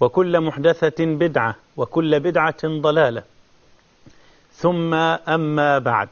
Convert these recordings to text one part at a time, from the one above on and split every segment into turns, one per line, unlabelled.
وكل محدثة بدعة وكل بدعة ضلالة. ثم أما بعد.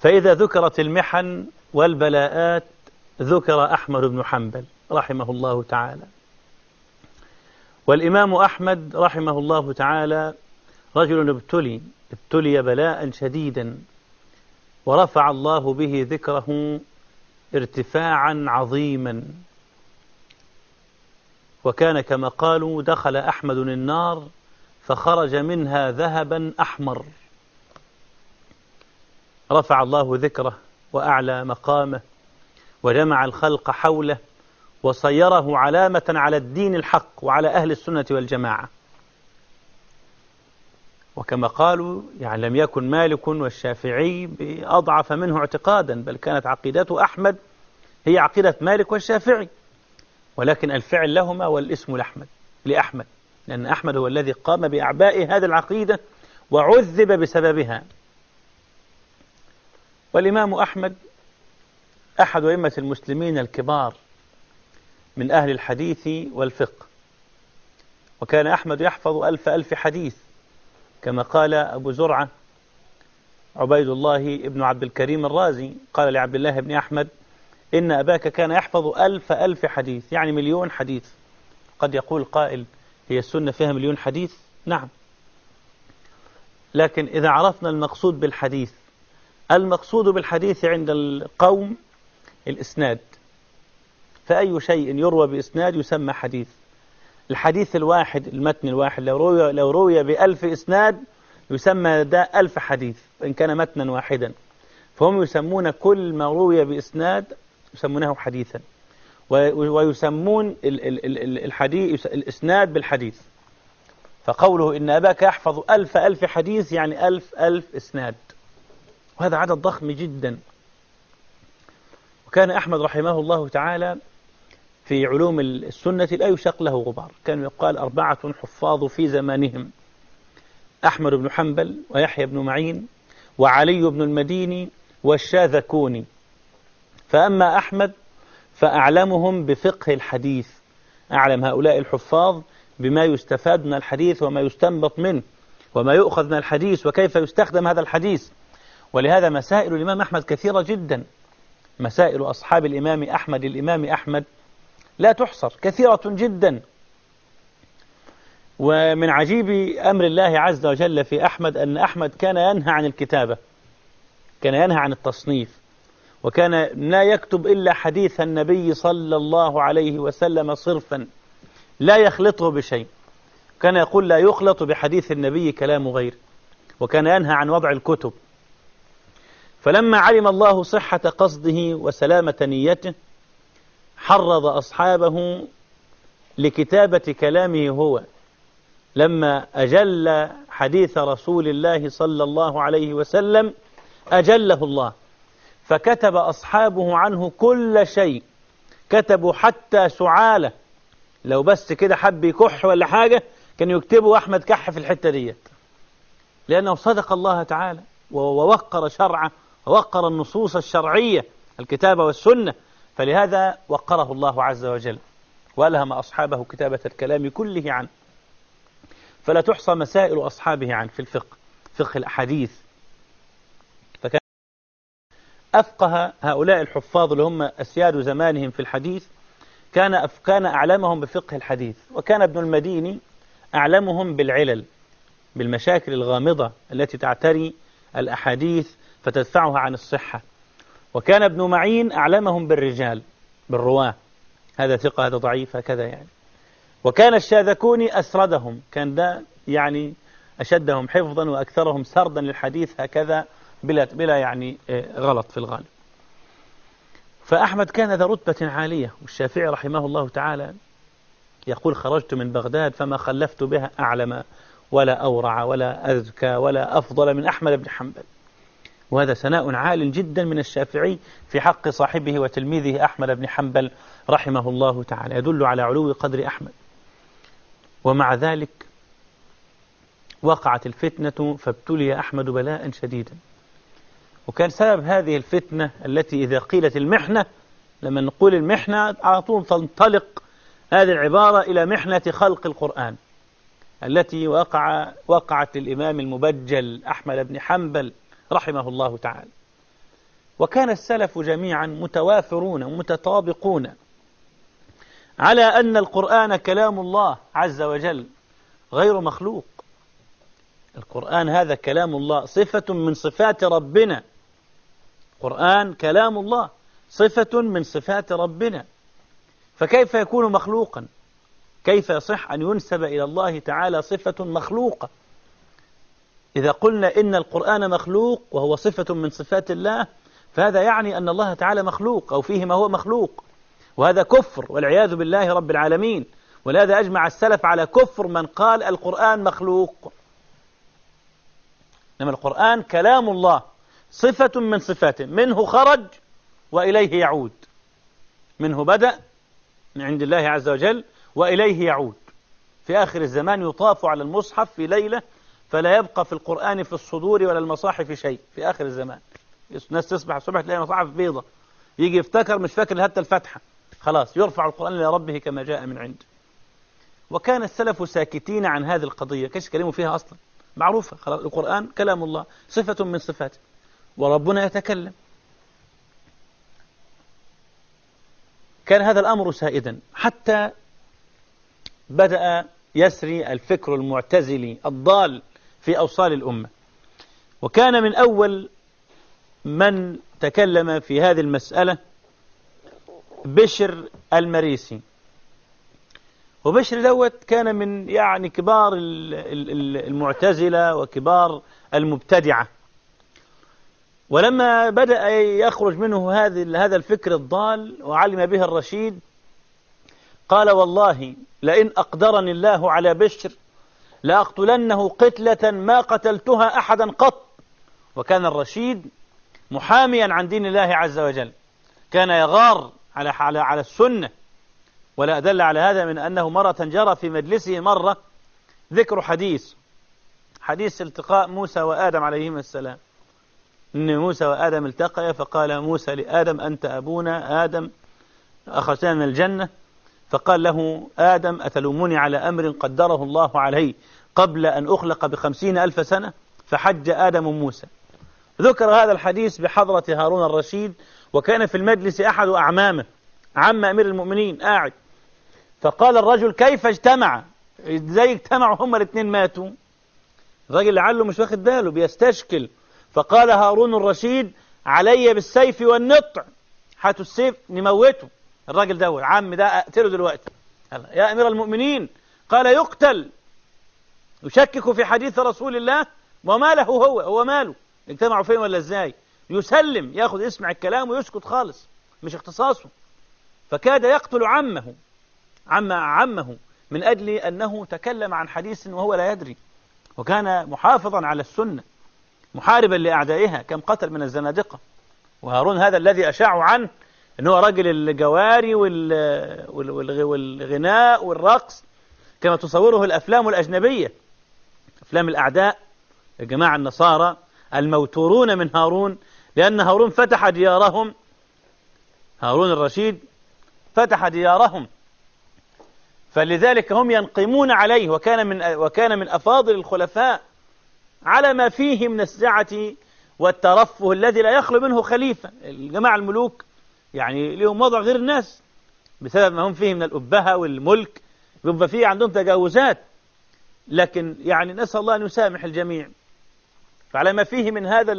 فإذا ذكرت المحن والبلاءات ذكر أحمد بن حنبل رحمه الله تعالى. والإمام أحمد رحمه الله تعالى رجل ابتلي ابتلي بلاء شديدا ورفع الله به ذكره ارتفاعا عظيما. وكان كما قالوا دخل أحمد النار فخرج منها ذهبا أحمر. رفع الله ذكره وأعلى مقامه وجمع الخلق حوله وصيره علامة على الدين الحق وعلى أهل السنة والجماعة. وكما قالوا يعني لم يكن مالك والشافعي بأضعف منه اعتقادا بل كانت عقيدة أحمد هي عقيدة مالك والشافعي. ولكن الفعل لهما والاسم لأحمد لأحمد. لأن أحمد هو الذي قام بأعباء هذه العقيدة وعذب بسببها. والإمام أحمد أحد أئمة المسلمين الكبار من أهل الحديث والفقه. وكان أحمد يحفظ ألف ألف حديث كما قال أبو زرعة عبيد الله ابن عبد الكريم الرازي قال لعبد الله بن أحمد إن أباك كان يحفظ ألف ألف حديث يعني مليون حديث. قد يقول قائل هي السنة فيها مليون حديث؟ نعم. لكن إذا عرفنا المقصود بالحديث المقصود بالحديث عند القوم الإسناد. فأي شيء يروى بإسناد يسمى حديث. الحديث الواحد المتن الواحد لو روي, لو روي بألف إسناد يسمى ده ألف حديث إن كان متنا واحدا. فهم يسمون كل ما روي بإسناد يسمونه حديثا. ويسمون الحديث الإسناد بالحديث. فقوله إن أباك يحفظ ألف ألف حديث يعني ألف ألف إسناد. وهذا عدد ضخم جدا. وكان أحمد رحمه الله تعالى في علوم السنة لا يشق له غبار. كان يقال أربعة حفاظ في زمانهم. أحمد بن حنبل ويحيى بن معين وعلي بن المديني والشاذكوني. فأما أحمد فأعلمهم بفقه الحديث. أعلم هؤلاء الحفاظ بما يستفاد من الحديث وما يستنبط منه وما يؤخذ من الحديث وكيف يستخدم هذا الحديث. ولهذا مسائل الإمام أحمد كثيرة جدا. مسائل أصحاب الإمام أحمد الإمام أحمد لا تحصر كثيرة جدا. ومن عجيب أمر الله عز وجل في أحمد أن أحمد كان ينهى عن الكتابة كان ينهى عن التصنيف. وكان لا يكتب إلا حديث النبي صلى الله عليه وسلم صرفا لا يخلطه بشيء. كان يقول لا يخلط بحديث النبي كلام غير وكان ينهى عن وضع الكتب. فلما علم الله صحة قصده وسلامة نيته حرض أصحابه لكتابة كلامه هو. لما أجل حديث رسول الله صلى الله عليه وسلم أجله الله. فكتب أصحابه عنه كل شيء. كتبوا حتى سعالة. لو بس كده حب يكح ولا حاجة كان يكتبوا أحمد كح في الحتة ديت. لأنه صدق الله تعالى ووقر شرعه ووقر النصوص الشرعية الكتاب والسنة. فلهذا وقره الله عز وجل وألهم أصحابه كتابة الكلام كله عنه. فلا تحصى مسائل أصحابه عنه في الفقه فقه الأحاديث أفقه هؤلاء الحفاظ اللي هم أسياد زمانهم في الحديث كان كان أعلمهم بفقه الحديث. وكان ابن المديني أعلمهم بالعلل بالمشاكل الغامضة التي تعتري الأحاديث فتدفعها عن الصحة. وكان ابن معين أعلمهم بالرجال بالرواة. هذا ثقة هذا ضعيف هكذا يعني. وكان الشاذكوني أسردهم كان ده يعني أشدهم حفظا وأكثرهم سردا للحديث هكذا بلا, بلا يعني آه، غلط في الغالب. فأحمد كان ذا رتبة عالية والشافعي رحمه الله تعالى يقول خرجت من بغداد فما خلفت بها أعلم ولا أورع ولا أذكى ولا أفضل من أحمد بن حنبل. وهذا ثناء عال جدا من الشافعي في حق صاحبه وتلميذه أحمد بن حنبل رحمه الله تعالى يدل على علو قدر أحمد. ومع ذلك وقعت الفتنة فابتلي أحمد بلاء شديدا. وكان سبب هذه الفتنة التي إذا قيلت المحنة لما نقول المحنة على طول تنطلق هذه العبارة إلى محنة خلق القرآن التي وقع وقعت للإمام المبجل أحمد بن حنبل رحمه الله تعالى. وكان السلف جميعا متوافرون متطابقون على أن القرآن كلام الله عز وجل غير مخلوق. القرآن هذا كلام الله صفة من صفات ربنا القرآن كلام الله صفة من صفات ربنا. فكيف يكون مخلوقا؟ كيف يصح أن ينسب إلى الله تعالى صفة مخلوقة؟ إذا قلنا إن القرآن مخلوق وهو صفة من صفات الله فهذا يعني أن الله تعالى مخلوق أو فيه ما هو مخلوق. وهذا كفر والعياذ بالله رب العالمين. ولهذا أجمع السلف على كفر من قال القرآن مخلوق. إنما القرآن كلام الله. صفة من صفاته منه خرج وإليه يعود. منه بدأ من عند الله عز وجل وإليه يعود. في آخر الزمان يطاف على المصحف في ليلة فلا يبقى في القرآن في الصدور ولا المصاحف شيء. في آخر الزمان. الناس تصبح الصبح تلاقي مصاحف بيضة. يجي يفتكر مش فاكر حتى الفتحة خلاص يرفع القرآن إلى ربه كما جاء من عنده وكان السلف ساكتين عن هذه القضية. كيش كلموا فيها أصلا؟ معروفة. خلاص القرآن كلام الله. صفة من صفاته. وربنا يتكلم. كان هذا الأمر سائدا. حتى بدأ يسري الفكر المعتزلي الضال في أوصال الأمة. وكان من أول من تكلم في هذه المسألة بشر المريسي. وبشر دوت كان من يعني كبار المعتزلة وكبار المبتدعة. ولما بدأ يخرج منه هذا هذا الفكر الضال وعلم به الرشيد قال والله لئن أقدرني الله على بشر لأقتلنه قتلة ما قتلتها أحدا قط. وكان الرشيد محاميا عن دين الله عز وجل. كان يغار على على على السنة. ولا أدل على هذا من أنه مرة جرى في مجلسه مرة ذكر حديث. حديث التقاء موسى وآدم عليهما السلام. إن موسى وآدم التقيا فقال موسى لآدم أنت أبونا آدم أخرجنا من الجنة؟ فقال له آدم أتلومني على أمر قدره الله عليه قبل أن أخلق بخمسين ألف سنة؟ فحج آدم موسى. ذكر هذا الحديث بحضرة هارون الرشيد وكان في المجلس أحد أعمامه. عم أمير المؤمنين قاعد. فقال الرجل كيف اجتمع؟ إزاي اجتمعوا؟ هما الاثنين ماتوا. الراجل لعله مش واخد باله بيستشكل. فقال هارون الرشيد علي بالسيف والنطع. هاتوا السيف نموته. الراجل ده عم ده أقتله دلوقتي. يا أمير المؤمنين قال يقتل. يشكك في حديث رسول الله. وما له هو؟ هو ماله؟ اجتمعوا فين ولا إزاي؟ يسلم يأخذ يسمع الكلام ويسكت خالص مش اختصاصه. فكاد يقتل عمه. عم عمه من أجل أنه تكلم عن حديث وهو لا يدري. وكان محافظا على السنة. محاربا لأعدائها كم قتل من الزنادقة. وهارون هذا الذي أشاعوا عنه أنه رجل الجواري والغناء والرقص كما تصوره الأفلام الأجنبية. أفلام الأعداء الجماعة النصارى الموتورون من هارون لأن هارون فتح ديارهم. هارون الرشيد فتح ديارهم. فلذلك هم ينقمون عليه وكان من وكان من أفاضل الخلفاء. على ما فيه من السعة والترفه الذي لا يخلو منه خليفة. الجماعة الملوك يعني لهم وضع غير الناس بسبب ما هم فيه من الأبهة والملك بيبقى فيه عندهم تجاوزات. لكن يعني نسأل الله أن يسامح الجميع. فعلى ما فيه من هذا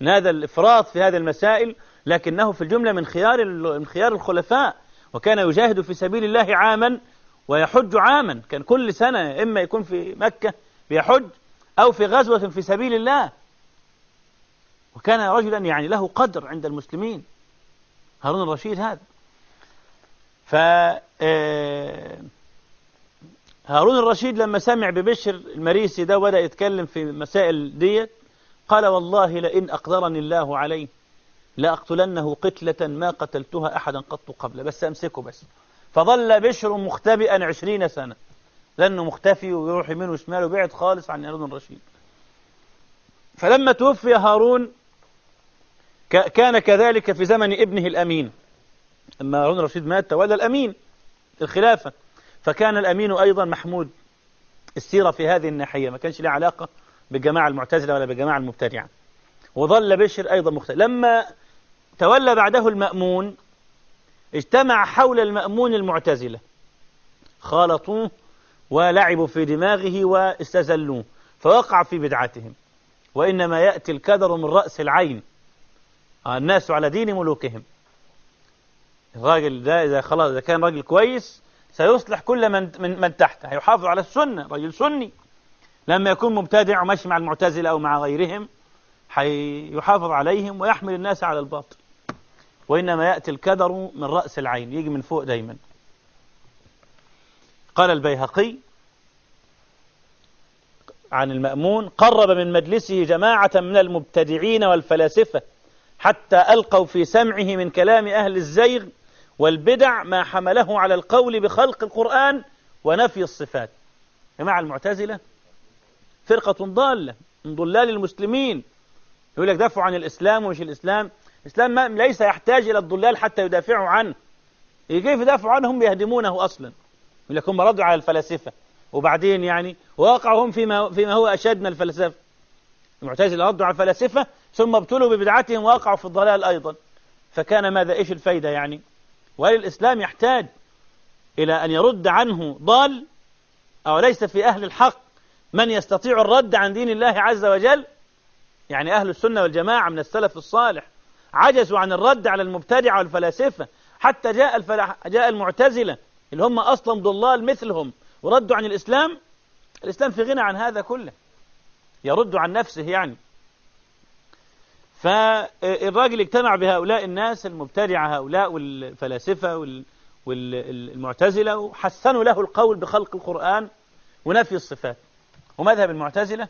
من هذا الإفراط في هذه المسائل لكنه في الجملة من خيار من خيار الخلفاء. وكان يجاهد في سبيل الله عاما ويحج عاما. كان كل سنة إما يكون في مكة بيحج أو في غزوة في سبيل الله. وكان رجلا يعني له قدر عند المسلمين. هارون الرشيد هذا. ف آه، هارون الرشيد لما سمع ببشر المريسي ده بدأ يتكلم في مسائل ديت قال والله لئن أقدرني الله عليه لأقتلنه قتلة ما قتلتها أحدا قط قبل بس أمسكه بس. فظل بشر مختبئا عشرين سنة. لأنه مختفي ويروح يمين وشمال وبعد خالص عن هارون الرشيد. فلما توفي هارون كان كذلك في زمن ابنه الأمين. لما هارون الرشيد مات تولى الأمين الخلافة. فكان الأمين أيضا محمود. السيرة في هذه الناحية ما كانش له علاقة بالجماعة المعتزلة ولا بالجماعة المبتدعة. وظل بشر أيضا مختلف. لما تولى بعده المأمون اجتمع حول المأمون المعتزلة. خالطوه ولعبوا في دماغه واستزلوه فوقع في بدعتهم. وإنما يأتي الكدر من رأس العين الناس على دين ملوكهم. الراجل ده إذا خلاص إذا كان راجل كويس سيصلح كل من من, من تحته. هيحافظ على السنة رجل سني. لما يكون مبتدع وماشي مع المعتزلة أو مع غيرهم حيحافظ عليهم ويحمل الناس على الباطل. وإنما يأتي الكدر من رأس العين يجي من فوق دايما. قال البيهقي عن المأمون قرب من مجلسه جماعة من المبتدعين والفلاسفة حتى ألقوا في سمعه من كلام أهل الزيغ والبدع ما حمله على القول بخلق القرآن ونفي الصفات. جماعة المعتزلة فرقة ضالة من ضلال المسلمين. يقول لك دافعوا عن الإسلام ومش الإسلام؟ الإسلام ليس يحتاج إلى الضلال حتى يدافعوا عنه. كيف يدافعوا عنهم يهدمونه أصلا. يقول لك هم ردوا على الفلاسفة. وبعدين يعني وقعوا هم فيما, فيما هو أشد من الفلسفة المعتزلة ردوا على الفلاسفة ثم ابتلوا ببدعتهم ووقعوا في الضلال أيضا. فكان ماذا؟ إيش الفايدة يعني؟ وهل الإسلام يحتاج إلى أن يرد عنه ضال أو ليس في أهل الحق. من يستطيع الرد عن دين الله عز وجل؟ يعني أهل السنة والجماعة من السلف الصالح. عجزوا عن الرد على المبتدع والفلاسفة. حتى جاء الفلح جاء المعتزلة اللي هم أصلا ضلال مثلهم وردوا عن الإسلام. الإسلام في غنى عن هذا كله يرد عن نفسه يعني. فالراجل اجتمع بهؤلاء الناس المبتدعة هؤلاء والفلاسفة والمعتزلة وحسنوا له القول بخلق القرآن ونفي الصفات. ومذهب المعتزلة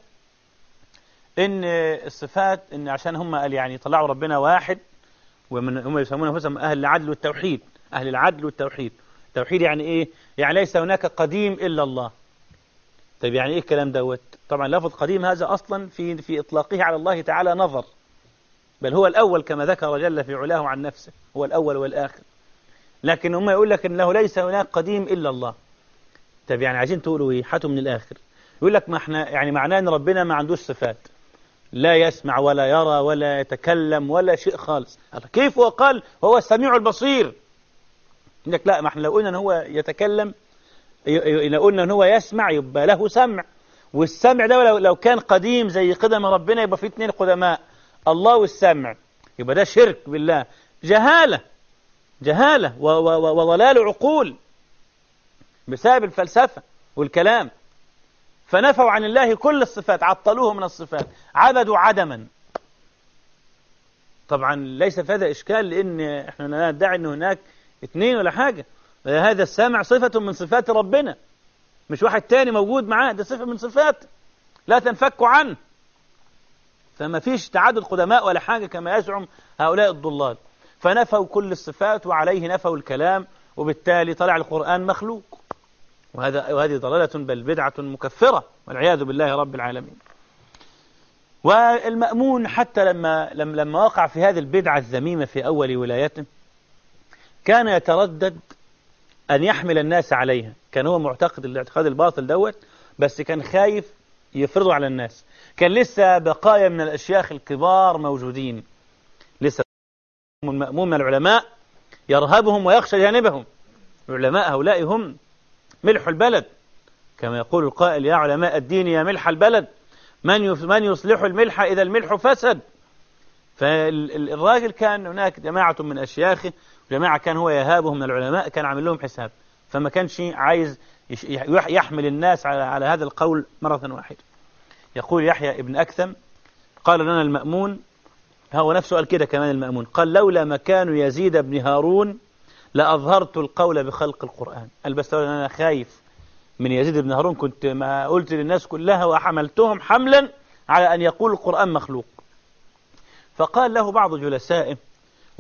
إن الصفات إن عشان هم قال يعني طلعوا ربنا واحد ومن هم يسمون أهل العدل والتوحيد أهل العدل والتوحيد. التوحيد يعني إيه؟ يعني ليس هناك قديم إلا الله. طيب يعني إيه الكلام دوت؟ طبعا لفظ قديم هذا أصلا في في إطلاقه على الله تعالى نظر. بل هو الأول كما ذكر جل في علاه عن نفسه. هو الأول والآخر. لكن هم يقول لك إنه ليس هناك قديم إلا الله. طيب يعني عايزين تقولوا إيه؟ هاتوا من الآخر. يقول لك ما إحنا يعني معناه إن ربنا ما عندوش صفات. لا يسمع ولا يرى ولا يتكلم ولا شيء خالص. كيف هو قال؟ هو السميع البصير. لك لا ما إحنا لو قلنا إن هو يتكلم لو قلنا إن هو يسمع يبقى له سمع. والسمع ده لو, لو كان قديم زي قدم ربنا يبقى في اثنين قدماء الله والسمع. يبقى ده شرك بالله. جهالة جهالة وضلال عقول بسبب الفلسفة والكلام. فنفوا عن الله كل الصفات عطلوه من الصفات عبدوا عدما. طبعا ليس في هذا إشكال لأن إحنا ندعي أن هناك اثنين ولا حاجة. هذا السامع صفة من صفات ربنا. مش واحد تاني موجود معاه ده صفة من صفات لا تنفك عنه. فما فيش تعادل قدماء ولا حاجة كما يزعم هؤلاء الضلال. فنفوا كل الصفات وعليه نفوا الكلام وبالتالي طلع القرآن مخلوق. وهذا وهذه ضلالة بل بدعة مكفرة والعياذ بالله رب العالمين. والمأمون حتى لما لما وقع في هذه البدعة الذميمة في أول ولايته كان يتردد أن يحمل الناس عليها. كان هو معتقد الاعتقاد الباطل دوت بس كان خايف يفرضه على الناس. كان لسه بقايا من الأشياخ الكبار موجودين. لسه المأمون من العلماء يرهبهم ويخشى جانبهم. العلماء هؤلاء هم ملح البلد. كما يقول القائل يا علماء الدين يا ملح البلد من من يصلح الملح إذا الملح فسد؟ فالراجل كان هناك جماعة من أشياخه جماعة كان هو يهابهم من العلماء كان عامل لهم حساب. فما كانش عايز يحمل الناس على على هذا القول مرة واحدة يقول يحيى ابن أكثم قال لنا المأمون هو نفسه قال كده كمان المأمون قال لولا مكان يزيد بن هارون لأظهرت القول بخلق القرآن. قال بس أنا خايف من يزيد بن هارون كنت ما قلت للناس كلها وحملتهم حملا على أن يقول القرآن مخلوق. فقال له بعض جلسائه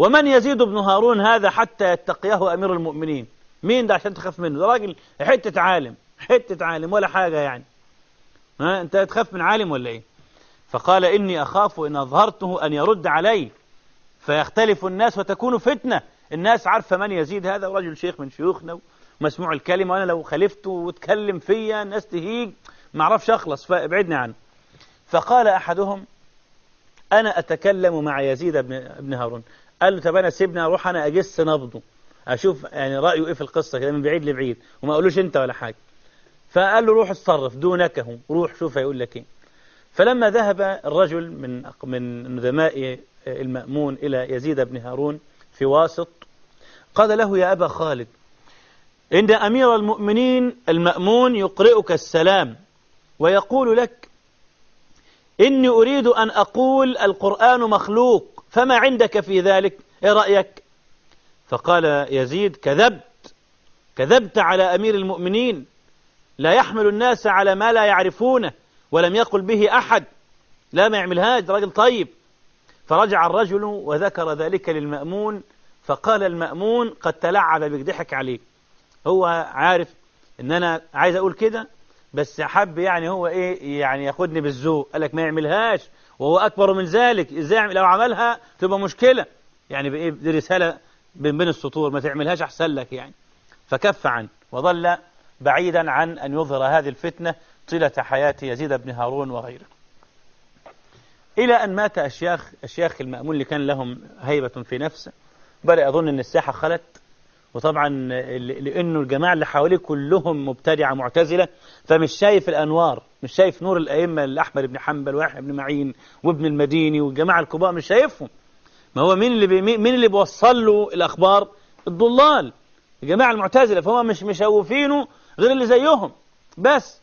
ومن يزيد بن هارون هذا حتى يتقيه أمير المؤمنين؟ مين ده عشان تخاف منه؟ ده راجل حتة عالم حتة عالم ولا حاجة يعني. ها أنت تخاف من عالم ولا إيه؟ فقال إني أخاف إن أظهرته أن يرد علي فيختلف الناس وتكون فتنة. الناس عارفة من يزيد هذا رجل شيخ من شيوخنا مسموع الكلمة وأنا لو خالفته واتكلم فيا الناس تهيج ما أعرفش أخلص فابعدني عنه. فقال أحدهم أنا أتكلم مع يزيد بن هارون. قال له طب أنا سيبني أروح أنا أجس نبضه. أشوف يعني رأيه إيه في القصة كده من بعيد لبعيد. وما أقولوش أنت ولا حاجة. فقال له روح اتصرف دونكه روح شوف هيقول لك إيه. فلما ذهب الرجل من من ندماء المأمون إلى يزيد بن هارون في واسط قال له يا أبا خالد إن أمير المؤمنين المأمون يقرئك السلام ويقول لك إني أريد أن أقول القرآن مخلوق. فما عندك في ذلك؟ إيه رأيك؟ فقال يزيد كذبت كذبت على أمير المؤمنين. لا يحمل الناس على ما لا يعرفونه ولم يقل به أحد. لا ما يعملهاش راجل طيب. فرجع الرجل وذكر ذلك للمأمون فقال المأمون قد تلعب بك ضحك عليك. هو عارف إن أنا عايز أقول كده؟ بس حب يعني هو إيه يعني ياخدني بالذوق قال لك ما يعملهاش وهو أكبر من ذلك. إزاي لو عملها تبقى مشكلة. يعني بإيه؟ دي رسالة بين بين السطور. ما تعملهاش أحسن لك يعني. فكف عنه وظل بعيدا عن أن يظهر هذه الفتنة طيلة حياة يزيد بن هارون وغيره. إلى أن مات أشياخ, أشياخ المأمون اللي كان لهم هيبة في نفسه. بدأ يظن أن الساحة خلت وطبعا لأنه الجماعة اللي حواليه كلهم مبتدعة معتزلة فمش شايف الأنوار مش شايف نور الأئمة الأحمد بن حنبل ويحيى بن معين وابن المديني والجماعة الكبار مش شايفهم. ما هو مين اللي بي مين اللي بيوصل له الأخبار؟ الضلال الجماعة المعتزلة فهم مش مشوفينه غير اللي زيهم بس.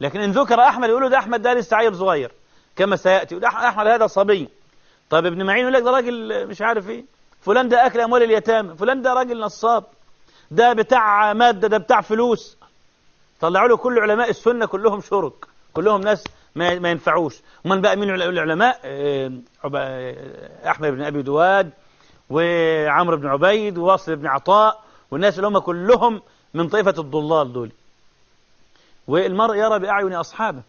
لكن إن ذكر أحمد يقولوا ده أحمد ده لسه عيل صغير كما سيأتي. أحمد هذا صبي. طيب ابن معين يقول لك ده راجل مش عارف إيه. فلان ده أكل أموال اليتامى فلان ده راجل نصاب ده بتاع مادة ده بتاع فلوس. طلعوا له كل علماء السنة كلهم شرك كلهم ناس ما ينفعوش. ومن بقى من العلماء؟ أحمد بن أبي دواد وعمرو بن عبيد وواصل بن عطاء والناس اللي هم كلهم من طائفة الضلال دول. والمرء يرى بأعين أصحابه.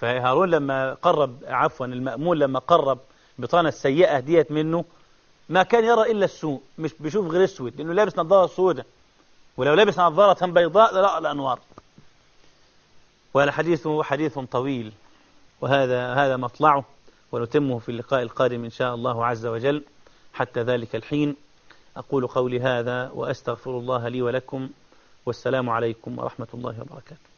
فهارون لما قرب عفوا المأمون لما قرب بطانة السيئة ديت منه ما كان يرى إلا السوء مش بيشوف غير اسود لأنه لابس نظارة سوداء. ولو لابس نظارة بيضاء لا الأنوار. والحديث حديث طويل وهذا هذا مطلعه ونتمه في اللقاء القادم إن شاء الله عز وجل. حتى ذلك الحين أقول قولي هذا وأستغفر الله لي ولكم والسلام عليكم ورحمة الله وبركاته.